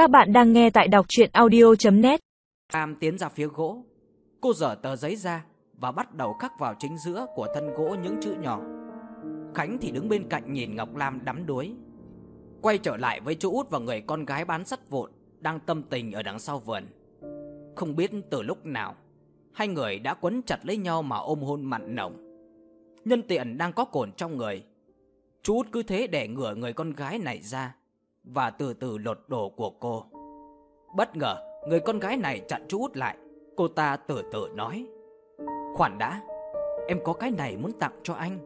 Các bạn đang nghe tại đọc chuyện audio.net Tam tiến ra phía gỗ. Cô dở tờ giấy ra và bắt đầu khắc vào chính giữa của thân gỗ những chữ nhỏ. Khánh thì đứng bên cạnh nhìn Ngọc Lam đắm đuối. Quay trở lại với chú út và người con gái bán sắt vụn đang tâm tình ở đằng sau vườn. Không biết từ lúc nào, hai người đã quấn chặt lấy nhau mà ôm hôn mặn nồng. Nhân tiện đang có cồn trong người. Chú út cứ thế để ngửa người con gái này ra và từ từ lột đồ của cô. Bất ngờ, người con gái này chặn chú út lại. Cô ta từ từ nói: khoản đã, em có cái này muốn tặng cho anh."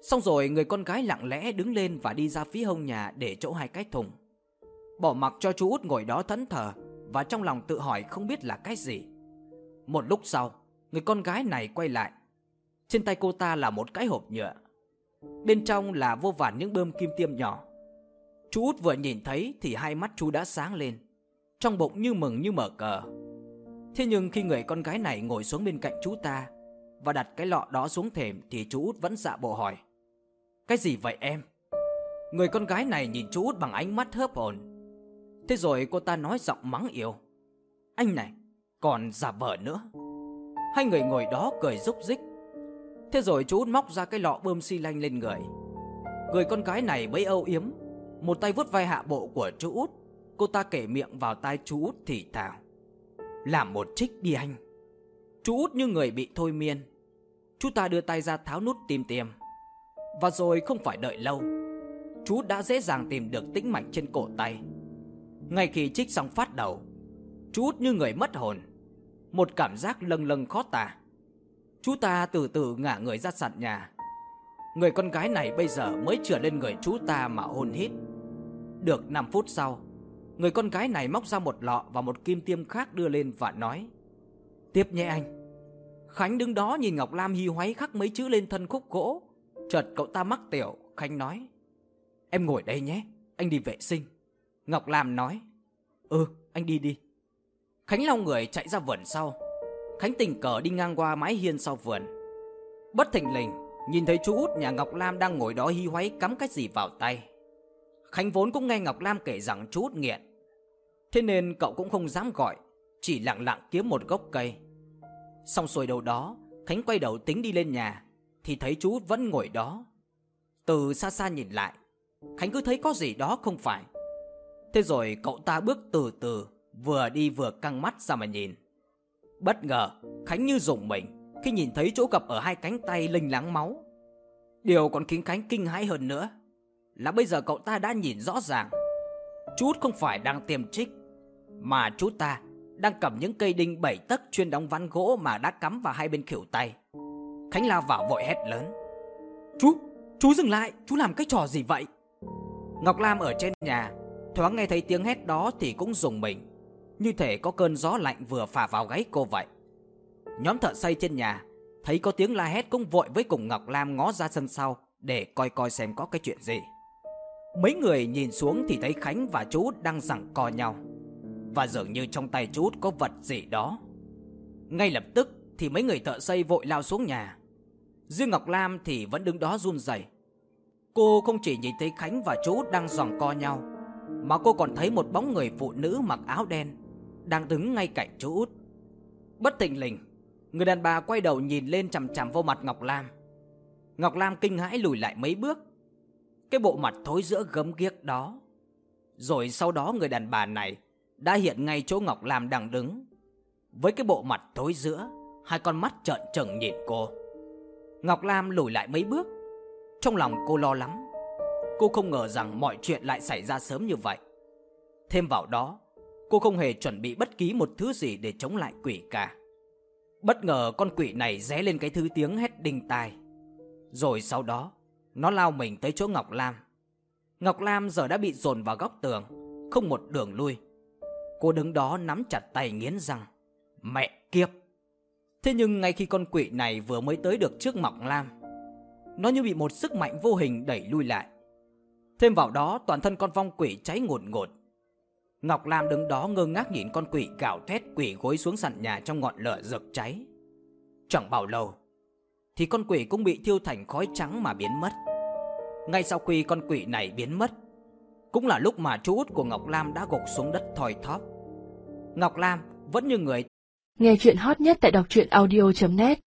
Xong rồi người con gái lặng lẽ đứng lên và đi ra phía hông nhà để chỗ hai cái thùng. Bỏ mặc cho chú út ngồi đó thẫn thờ và trong lòng tự hỏi không biết là cái gì. Một lúc sau, người con gái này quay lại. Trên tay cô ta là một cái hộp nhựa. Bên trong là vô vàn những bơm kim tiêm nhỏ. Chú út vừa nhìn thấy thì hai mắt chú đã sáng lên, trong bụng như mừng như mở cờ. Thế nhưng khi người con gái này ngồi xuống bên cạnh chú ta và đặt cái lọ đó xuống thềm thì chú út vẫn dạ bộ hỏi: "Cái gì vậy em?" Người con gái này nhìn chú út bằng ánh mắt hớp hồn. Thế rồi cô ta nói giọng mắng yêu: "Anh này, còn giả vờ nữa." Hai người ngồi đó cười rúc rích. Thế rồi chú út móc ra cái lọ bơm xi lanh lên người. Người con gái này bấy âu yếm một tay vuốt vai hạ bộ của chú út. Cô ta kể miệng vào tai chú út thì thào. Làm một trích đi anh. Chú út như người bị thôi miên. Chú ta đưa tay ra tháo nút tìm tìm, Và rồi không phải đợi lâu Chú đã dễ dàng tìm được tĩnh mạch trên cổ tay. Ngay khi trích xong phát đầu Chú út như người mất hồn. Một cảm giác lâng lâng khó tả. Chú ta từ từ ngả người ra sàn nhà. Người con gái này bây giờ mới trở lên người chú ta mà hôn hít. Được 5 phút sau, Người con gái này móc ra một lọ và một kim tiêm khác đưa lên và nói, Tiếp nhé anh. Khánh đứng đó nhìn Ngọc Lam hi hoáy khắc mấy chữ lên thân khúc gỗ. Chợt cậu ta mắc tiểu, Khánh nói, Em ngồi đây nhé, Anh đi vệ sinh. Ngọc Lam nói Ừ anh đi đi. Khánh lau người chạy ra vườn sau. Khánh tình cờ đi ngang qua mái hiên sau vườn. Bất thình lình, Nhìn thấy chú út nhà Ngọc Lam đang ngồi đó hi hoáy cắm cái gì vào tay. Khánh vốn cũng nghe Ngọc Lam kể rằng chú út nghiện. Thế nên cậu cũng không dám gọi, Chỉ lặng lặng kiếm một gốc cây. Xong xuôi đầu đó, Khánh quay đầu tính đi lên nhà, Thì thấy chú út vẫn ngồi đó. Từ xa xa nhìn lại, Khánh cứ thấy có gì đó không phải. Thế rồi cậu ta bước từ từ, Vừa đi vừa căng mắt ra mà nhìn. Bất ngờ, Khánh như rùng mình khi nhìn thấy chỗ gặp ở hai cánh tay linh láng máu. Điều còn khiến Khánh kinh hãi hơn nữa là bây giờ cậu ta đã nhìn rõ ràng. Chút không phải đang tiêm trích, mà chú ta đang cầm những cây đinh bảy tấc chuyên đóng ván gỗ mà đã cắm vào hai bên khuỷu tay. Khánh lao vào vội hét lớn. Chú, chú dừng lại, chú làm cái trò gì vậy? Ngọc Lam ở trên nhà, thoáng nghe thấy tiếng hét đó thì cũng dùng mình. Như thể có cơn gió lạnh vừa phả vào gáy cô vậy. Nhóm thợ xây trên nhà thấy có tiếng la hét cũng vội với cùng Ngọc Lam ngó ra sân sau để coi coi xem có cái chuyện gì. Mấy người nhìn xuống thì thấy Khánh và chú đang giằng co nhau. Và dường như trong tay chú có vật gì đó. Ngay lập tức thì mấy người thợ xây vội lao xuống nhà. Riêng Ngọc Lam thì vẫn đứng đó run rẩy. Cô không chỉ nhìn thấy Khánh và chú đang giằng co nhau, mà cô còn thấy một bóng người phụ nữ mặc áo đen đang đứng ngay cạnh chú út. Bất thình lình, Người đàn bà quay đầu nhìn lên chằm chằm vô mặt Ngọc Lam Ngọc Lam kinh hãi lùi lại mấy bước cái bộ mặt thối giữa gấm ghiếc đó. Rồi sau đó người đàn bà này Đã hiện ngay chỗ Ngọc Lam đang đứng. Với cái bộ mặt thối giữa Hai con mắt trợn trừng nhìn cô. Ngọc Lam lùi lại mấy bước. Trong lòng cô lo lắm. Cô không ngờ rằng mọi chuyện lại xảy ra sớm như vậy. Thêm vào đó Cô không hề chuẩn bị bất kỳ một thứ gì để chống lại quỷ cả. Bất ngờ con quỷ này ré lên cái thứ tiếng hét đinh tai. Rồi sau đó, nó lao mình tới chỗ Ngọc Lam. Ngọc Lam giờ đã bị dồn vào góc tường, không một đường lui. Cô đứng đó nắm chặt tay nghiến răng. Mẹ kiếp! Thế nhưng ngay khi con quỷ này vừa mới tới được trước Ngọc Lam, nó như bị một sức mạnh vô hình đẩy lui lại. Thêm vào đó toàn thân con vong quỷ cháy ngột ngột Ngọc Lam đứng đó ngơ ngác nhìn con quỷ gào thét quỷ gối xuống sàn nhà trong ngọn lửa rực cháy. Chẳng bao lâu, thì con quỷ cũng bị thiêu thành khói trắng mà biến mất. Ngay sau khi con quỷ này biến mất, Cũng là lúc mà chú út của Ngọc Lam đã gục xuống đất thoi thóp. Ngọc Lam vẫn như người Nghe chuyện hot nhất tại đọc truyện audio.net